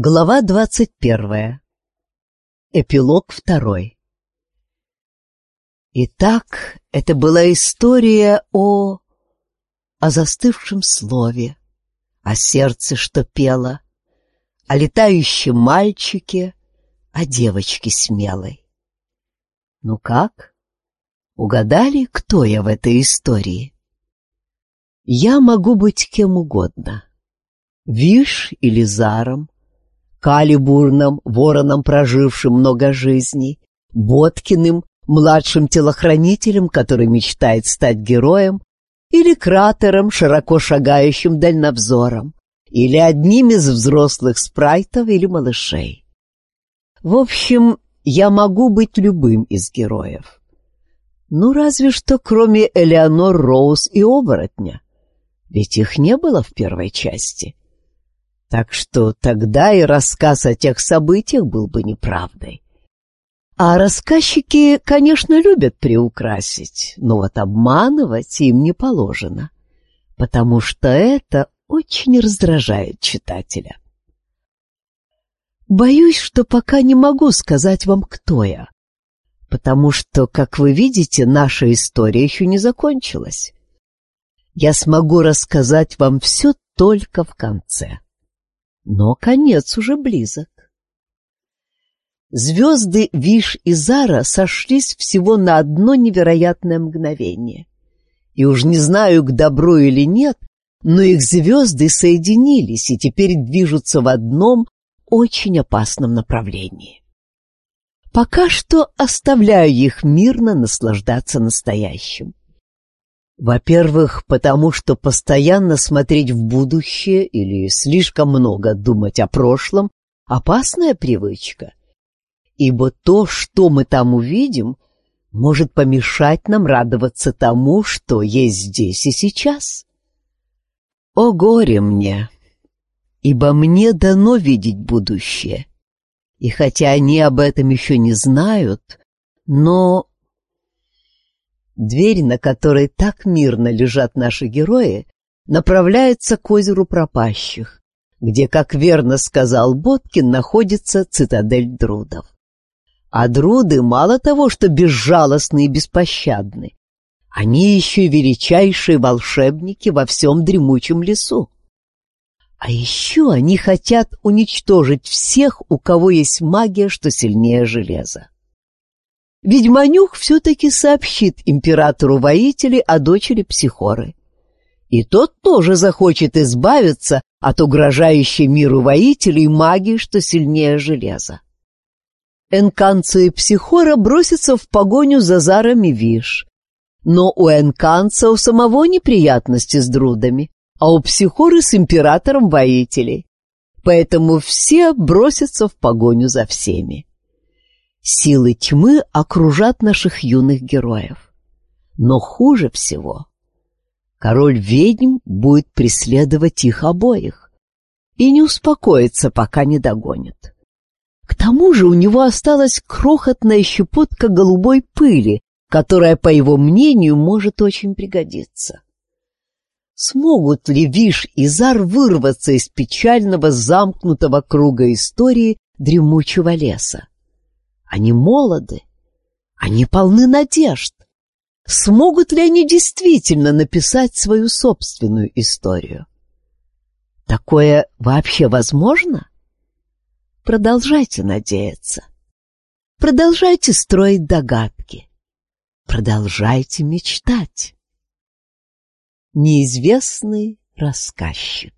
Глава двадцать первая. Эпилог второй. Итак, это была история о... о застывшем слове, о сердце, что пело, о летающем мальчике, о девочке смелой. Ну как? Угадали, кто я в этой истории? Я могу быть кем угодно. Виш или Заром, Калибурном, вороном, прожившим много жизней, Боткиным, младшим телохранителем, который мечтает стать героем, или кратером, широко шагающим дальновзором, или одним из взрослых спрайтов или малышей. В общем, я могу быть любым из героев. Ну, разве что кроме Элеонор Роуз и оборотня. Ведь их не было в первой части. Так что тогда и рассказ о тех событиях был бы неправдой. А рассказчики, конечно, любят приукрасить, но вот обманывать им не положено, потому что это очень раздражает читателя. Боюсь, что пока не могу сказать вам, кто я, потому что, как вы видите, наша история еще не закончилась. Я смогу рассказать вам все только в конце но конец уже близок. Звезды Виш и Зара сошлись всего на одно невероятное мгновение. И уж не знаю, к добру или нет, но их звезды соединились и теперь движутся в одном очень опасном направлении. Пока что оставляю их мирно наслаждаться настоящим. Во-первых, потому что постоянно смотреть в будущее или слишком много думать о прошлом — опасная привычка. Ибо то, что мы там увидим, может помешать нам радоваться тому, что есть здесь и сейчас. О горе мне! Ибо мне дано видеть будущее. И хотя они об этом еще не знают, но Дверь, на которой так мирно лежат наши герои, направляется к озеру пропащих, где, как верно сказал Боткин, находится цитадель Друдов. А Друды мало того, что безжалостны и беспощадны, они еще и величайшие волшебники во всем дремучем лесу. А еще они хотят уничтожить всех, у кого есть магия, что сильнее железа. Ведьманюк все-таки сообщит императору воителей о дочери Психоры. И тот тоже захочет избавиться от угрожающей миру воителей магии, что сильнее железа. Энканца и Психора бросятся в погоню за Зарами Виш. Но у Энканца у самого неприятности с друдами, а у Психоры с императором воителей. Поэтому все бросятся в погоню за всеми. Силы тьмы окружат наших юных героев. Но хуже всего король ведьм будет преследовать их обоих и не успокоится, пока не догонит. К тому же у него осталась крохотная щепотка голубой пыли, которая, по его мнению, может очень пригодиться. Смогут ли Виш и Зар вырваться из печального замкнутого круга истории дремучего леса? Они молоды, они полны надежд. Смогут ли они действительно написать свою собственную историю? Такое вообще возможно? Продолжайте надеяться. Продолжайте строить догадки. Продолжайте мечтать. Неизвестный рассказчик.